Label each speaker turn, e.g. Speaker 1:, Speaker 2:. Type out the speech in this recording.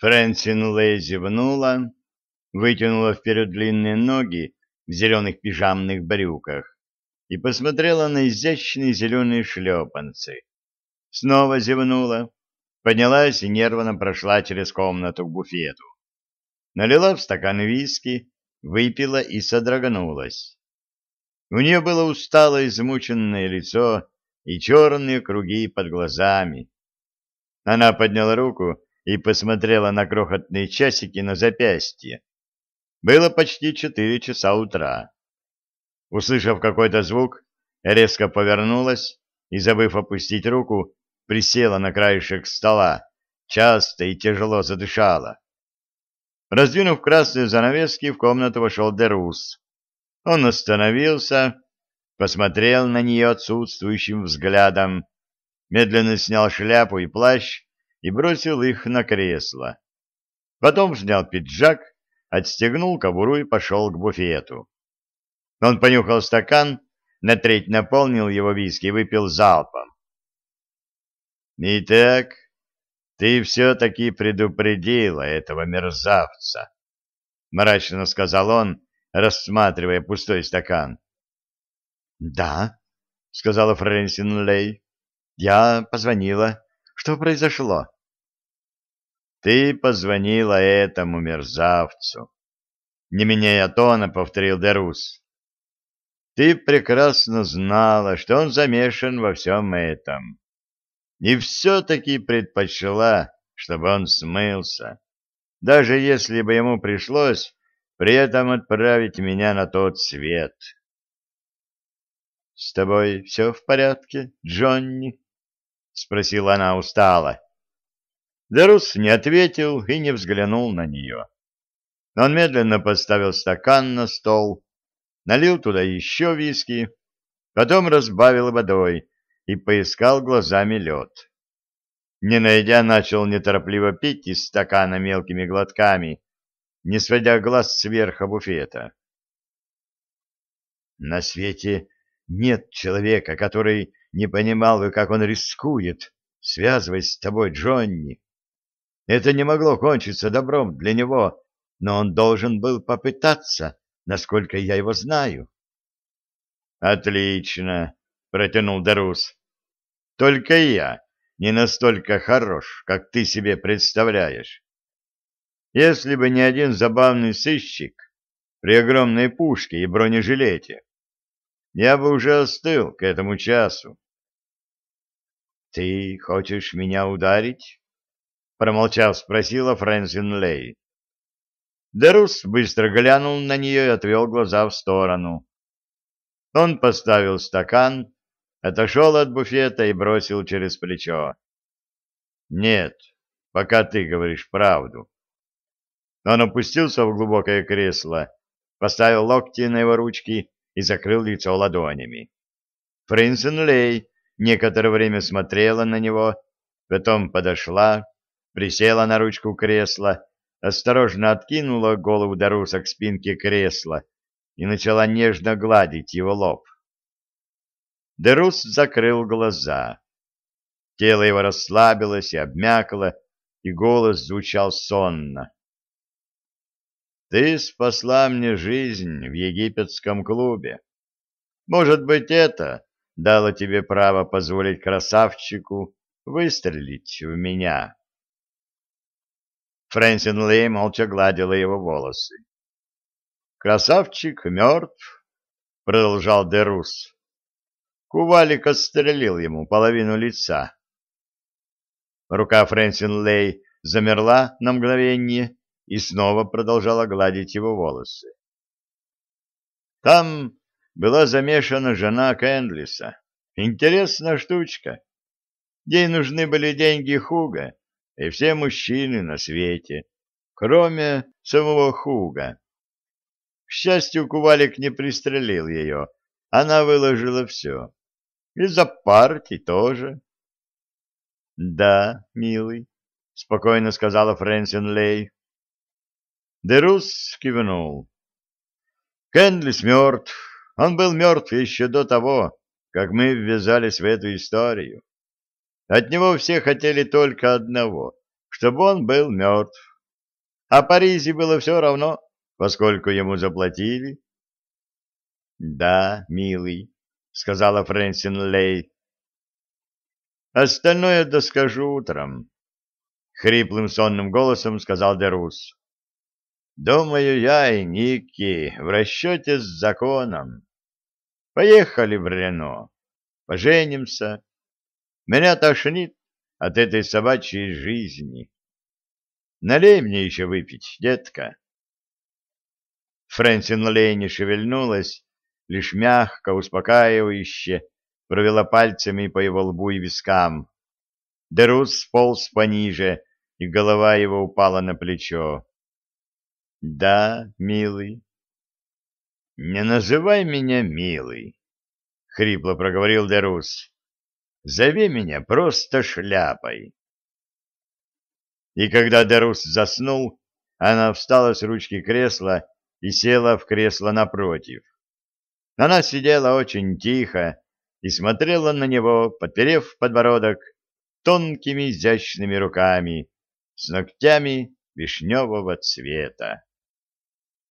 Speaker 1: Фрэнсин Лэй зевнула, вытянула вперед длинные ноги в зеленых пижамных брюках и посмотрела на изящные зеленые шлепанцы. Снова зевнула, поднялась и нервно прошла через комнату к буфету. Налила в стакан виски, выпила и содрогнулась. У нее было устало измученное лицо и черные круги под глазами. Она подняла руку и посмотрела на крохотные часики на запястье. Было почти четыре часа утра. Услышав какой-то звук, резко повернулась и, забыв опустить руку, присела на краешек стола, часто и тяжело задышала. Раздвинув красные занавески, в комнату вошел Дерус. Он остановился, посмотрел на нее отсутствующим взглядом, медленно снял шляпу и плащ и бросил их на кресло. Потом снял пиджак, отстегнул кобуру и пошел к буфету. Он понюхал стакан, на треть наполнил его виски и выпил залпом. «Итак, ты все-таки предупредила этого мерзавца», — мрачно сказал он, рассматривая пустой стакан. «Да», — сказала Фрэнсин Лей, — «я позвонила. Что произошло?» «Ты позвонила этому мерзавцу», — не меняя тона, повторил Дерус. «Ты прекрасно знала, что он замешан во всем этом, и все-таки предпочла, чтобы он смылся, даже если бы ему пришлось при этом отправить меня на тот свет». «С тобой все в порядке, Джонни?» — спросила она устало. Дерус не ответил и не взглянул на нее. Он медленно поставил стакан на стол, налил туда еще виски, потом разбавил водой и поискал глазами лед. Не найдя, начал неторопливо пить из стакана мелкими глотками, не сводя глаз сверху буфета. На свете нет человека, который не понимал бы, как он рискует, связываясь с тобой, Джонни. Это не могло кончиться добром для него, но он должен был попытаться, насколько я его знаю. — Отлично, — протянул Дарус. — Только я не настолько хорош, как ты себе представляешь. Если бы не один забавный сыщик при огромной пушке и бронежилете, я бы уже остыл к этому часу. — Ты хочешь меня ударить? — промолчав, спросила Фрэнсин Лей. Дерус быстро глянул на нее и отвел глаза в сторону. Он поставил стакан, отошел от буфета и бросил через плечо. — Нет, пока ты говоришь правду. Он опустился в глубокое кресло, поставил локти на его ручки и закрыл лицо ладонями. Фринсен Лей некоторое время смотрела на него, потом подошла, присела на ручку кресла, осторожно откинула голову Даруса к спинке кресла и начала нежно гладить его лоб. Дарус закрыл глаза. Тело его расслабилось и обмякло, и голос звучал сонно. Ты спасла мне жизнь в египетском клубе. Может быть, это дало тебе право позволить красавчику выстрелить в меня. Фрэнсин Лей молча гладила его волосы. «Красавчик мертв», — продолжал Дерус. Кувалик отстрелил ему половину лица. Рука Фрэнсин Лей замерла на мгновение, и снова продолжала гладить его волосы. Там была замешана жена Кэндлиса. Интересная штучка. Ей нужны были деньги Хуга и все мужчины на свете, кроме самого Хуга. К счастью, Кувалик не пристрелил ее. Она выложила все. И за партий тоже. — Да, милый, — спокойно сказала Фрэнсин Лей. Дерус кивнул. Кендлис мертв. Он был мертв еще до того, как мы ввязались в эту историю. От него все хотели только одного, чтобы он был мертв. А Паризе было все равно, поскольку ему заплатили. — Да, милый, — сказала Фрэнсин Лей. — Остальное доскажу утром, — хриплым сонным голосом сказал Дерус. — Думаю, я и Ники в расчете с законом. Поехали в Рено, поженимся. Меня тошнит от этой собачьей жизни. Налей мне еще выпить, детка. Фрэнсин Лей не шевельнулась, лишь мягко, успокаивающе провела пальцами по его лбу и вискам. Дерус сполз пониже, и голова его упала на плечо. — Да, милый. — Не называй меня милый, — хрипло проговорил Дерус. — Зови меня просто шляпой. И когда Дерус заснул, она встала с ручки кресла и села в кресло напротив. Она сидела очень тихо и смотрела на него, подперев подбородок тонкими изящными руками с ногтями вишневого цвета.